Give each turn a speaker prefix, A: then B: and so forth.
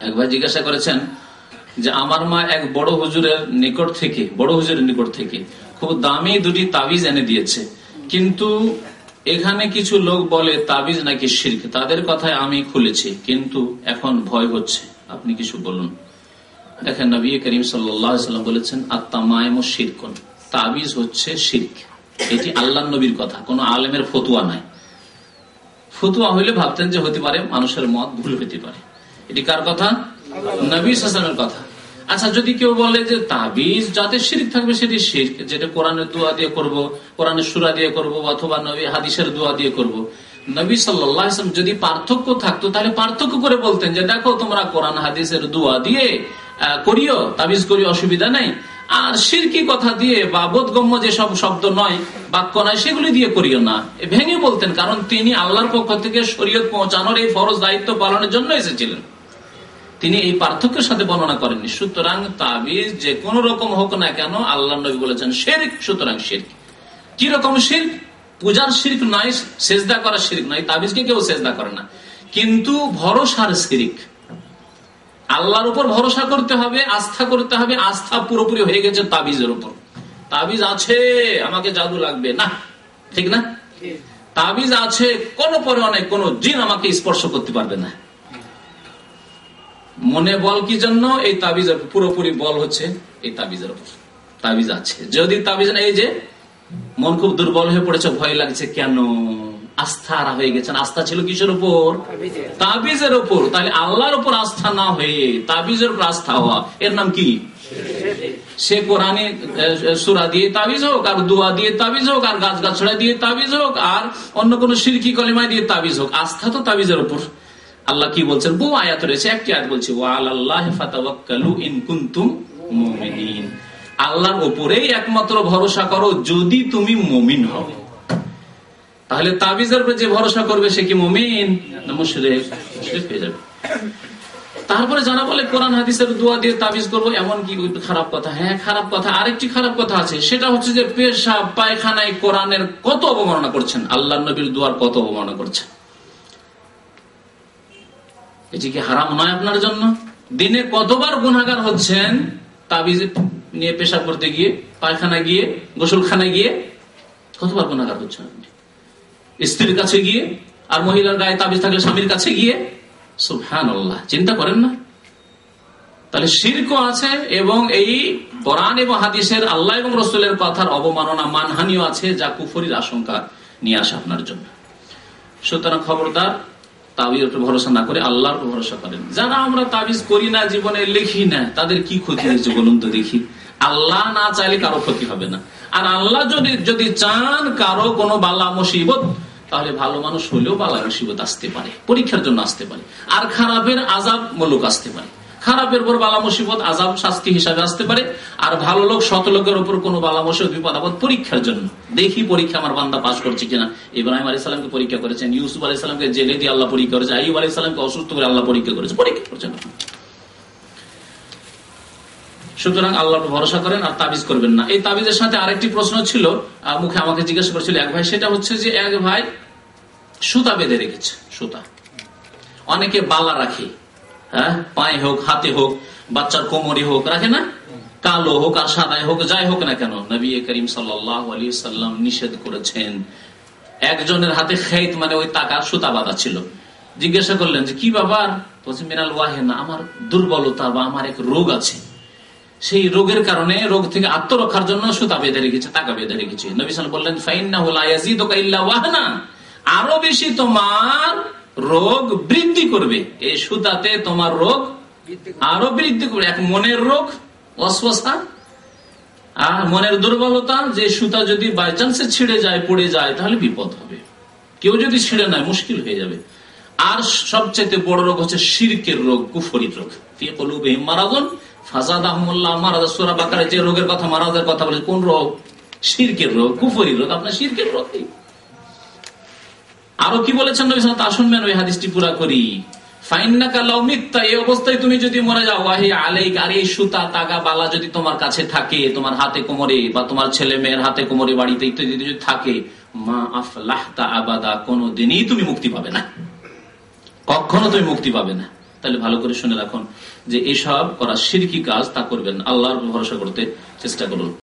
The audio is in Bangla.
A: একবার জিজ্ঞাসা করেছেন যে আমার মা এক বড় হুজুরের নিকট থেকে, বড় হুজুরের নিকট থেকে খুব দামি দুটি তাবিজ এনে দিয়েছে। কিন্তু এখানে কিছু লোক বলে, তাবিজ নাকি শির্ক? তাদের কথায় আমি খুলেছি, কিন্তু এখন ভয় হচ্ছে। আপনি কিছু বলুন। দেখেন নবী করিম সাল্লাম বলেছেন আত্মামায়ম শিরকন। তাবিজ হচ্ছে শির্ক। এটি আল্লাহ নবীর কথা, কোন আলেমের ফতুয়া নাই। ফতুয়া হইলে ভাবতেন যে হতে পারে মানুষের মত ভুল হতে পারে। এটি কার কথা? নবী সালামের কথা। আচ্ছা যদি কেউ বলে যে তাবিজ যাতে শিরিক থাকবে, সেটি শির্ক। যেটা কোরআনের দোয়া দিয়ে করব, কোরআনের সুরা দিয়ে করব, অথবা নবী হাদিসের দোয়া দিয়ে করব। নবী সাল্লাম যদি পার্থক্য থাকতো, তাহলে পার্থক্য করে বলতেন যে, দেখো, তোমরা কোরআন, হাদিসের দোয়া দিয়ে করিও, তাবিজ করি অসুবিধা নেই। আর সিরকি কথা দিয়ে বা বোধগম্য যেসব শব্দ নয়, বাক্য নয়, সেগুলি দিয়ে করিও না। ভেঙে বলতেন, কারণ তিনি আল্লাহর পক্ষ থেকে শরীয়ত পৌঁছানোর এই ফরজ দায়িত্ব পালনের জন্য এসেছিলেন। তিনি এই পার্থক্যের সাথে বর্ণনা করেননি। সুতরাং তাবিজ যে কোন রকম হোক না কেন আল্লাহ নবী বলেছেন, শেরিক, সুতরাং শির্ক। কি রকম শির্ক? পূজার শির্ক নয়, সেজদা করার শির্ক নয়, তাবিজকে কেউ সেজদা করে না। কিন্তু ভরসার শিরিক। আল্লাহর উপর ভরসা করতে হবে, আস্থা করতে হবে, আস্থা পুরোপুরি হয়ে গেছে তাবিজের উপর। তাবিজ আছে, আমাকে জাদু লাগবে। না, ঠিক না? তাবিজ আছে, কোন পরে অনেক কোন জিন আমাকে স্পর্শ করতে পারবে না। মনে বল কি জন্য? এই তাবিজের পুরোপুরি বল হচ্ছে এই তাবিজের উপর। তাবিজ আছে। যদি তাবিজ না এই যে মন খুব দুর্বল হয়ে পড়েছে ভয় লাগছে কেন? আস্থা হয়ে গেছেন। আস্থা ছিল কিসের উপর? তাবিজের। উপর। তাহলে আল্লাহর উপর আস্থা না হয়ে তাবিজের উপর আস্থা হওয়া এর নাম কি? সে কোরআনে সুরা দিয়ে তাবিজ হোক আর দোয়া দিয়ে তাবিজ হোক আর গাছ গাছড়া দিয়ে তাবিজ হোক আর অন্য কোন সিরকি কলিমায় দিয়ে তাবিজ হোক আস্থা তো তাবিজের উপর। আল্লাহ কি বলছেন? বহু আয়াত রয়েছে, একটি আয়াত বলছে আল্লাহর উপরেই একমাত্র ভরসা করো যদি তুমি মমিন হও। তাহলে তাবিজের উপরে যে ভরসা করবে, সে কি মমিন? তারপরে জানা বলে কোরআন, হাদিসের দোয়া দিয়ে তাবিজ করব, এমন কি খারাপ কথা? হ্যাঁ খারাপ কথা। আরেকটি খারাপ কথা আছে, সেটা হচ্ছে যে পেশা পায়খানায় কোরআনের কত অবমাননা করছেন? আল্লাহ নবীর দোয়ার কত অবমাননা করছেন? এটি কি হারাম নয় আপনার জন্য? দিনে কতবার গুণাগার হচ্ছেন, তাবিজ নিয়ে পেশা করতে গিয়ে, পায়খানা গিয়ে, গোসলখানায় গিয়ে, কতবার গুণাগার হচ্ছেন স্ত্রীর কাছে গিয়ে, আর মহিলার গায়ে তাবিজ থাকলে স্বামীর কাছে গিয়ে? সুফহান চিন্তা করেন না। তাহলে শির্ক আছে এবং এই কোরআন এবং হাদিসের আল্লাহ এবং রসুলের কথার অবমাননা মানহানিও আছে, যা কুফরির আশঙ্কা নিয়ে আসে আপনার জন্য। সুতরাং খবরদার ভরসা না করে আল্লাহর ভরসা করেন। যারা আমরা তাবিজ করি না, জীবনে লিখি না, তাদের কি ক্ষতি হয়েছে বলুন তো দেখি। আল্লাহ না চাইলে কারও ক্ষতি হবে না। আর আল্লাহ যদি যদি চান কারও কোনো বালা মুসিবত, তাহলে ভালো মানুষ হলেও বালা মুসিবত আসতে পারে, পরীক্ষার জন্য আসতে পারে। আর খারাপের আজাব মূলক আসতে পারে। খারাপের উপর বালা মুসিবত আজাব শাস্তি হিসাবে আসতে পারে। আর ভালো লোক শত লোকের উপর কোন বালা মুসিবত, বিপদ, আপদ পরীক্ষার জন্য। দেখি পরীক্ষা আমার বান্দা পাস করছে কিনা। ইব্রাহিম আলী সালামকে পরীক্ষা করেছেন, ইউসুফ আলী সালামকে জেলে দিয়ে আল্লাহ পরীক্ষা করেছে আইব আলী সালামকে অসুস্থ করে আল্লাহ পরীক্ষা করেছে, পরীক্ষা করছেন সুতরাং আল্লাহ ভরসা করেন আর তাবিজ করবেন না। এই তাবিজের সাথে আরেকটি প্রশ্ন ছিল মুখে আমাকে জিজ্ঞাসা করেছিল এক ভাই, সেটা হচ্ছে যে এক ভাই সুতা বেঁধে রেখেছে, সুতা। অনেকে বালা রাখে হ্যাঁ? পায়ে হোক, হাতে হোক, বাচ্চার কোমরে হোক, রাখে না? কালো হোক আর সাদায় হোক, যাই হোক না কেন, নবী করিম সাল্লাম নিষেধ করেছেন। একজনের হাতে খেত মানে ওই টাকার সুতা বাঁধা ছিল। জিজ্ঞাসা করলেন যে, কি বাবার বলছে, মিনাল ওয়াহে না আমার দুর্বলতা বা আমার এক রোগ আছে। সেই রোগের কারণে রোগ থেকে আত্মরক্ষার জন্য সুতা বেঁধে রেখেছে টাকা বেঁধে রেখেছে। নবী সাল বললেন ফাইন্না ওয়াহনা। আরও বেশি তোমার রোগ বৃদ্ধি করবে। এই সুতাতে তোমার রোগ আরও বৃদ্ধি করবে। এক মনের রোগ অশ্বাসা আর মনের দুর্বলতা, যে সুতা যদি বাই চান্সে ছিঁড়ে যায়, পড়ে যায়, তাহলে বিপদ হবে। কেউ যদি ছিঁড়ে নেয়, মুশকিল হয়ে যাবে। আর সবচেয়ে বড় রোগ হচ্ছে শিরকের রোগ, কুফরির রোগ। মারাজন ফাজাদ আহমুল্লাহ মারাজ সুরা বাকারে যে রোগের কথা মারাজের কথা বলে, কোন রোগ? শিরকের রোগ, কুফরির রোগ। আপনার শিরকের রোগ আরও কি বলেছেন তা শুনবেন, ওই হাদিসটি পুরা করি। বাড়িতে যদি থাকে তুমি মুক্তি পাবে না। কখনো তুমি মুক্তি পাবে না। তাহলে ভালো করে শুনে রাখুন যে এসব করা সিরকি কাজ, তা করবেন আল্লাহর ভরসা করতে চেষ্টা করুন।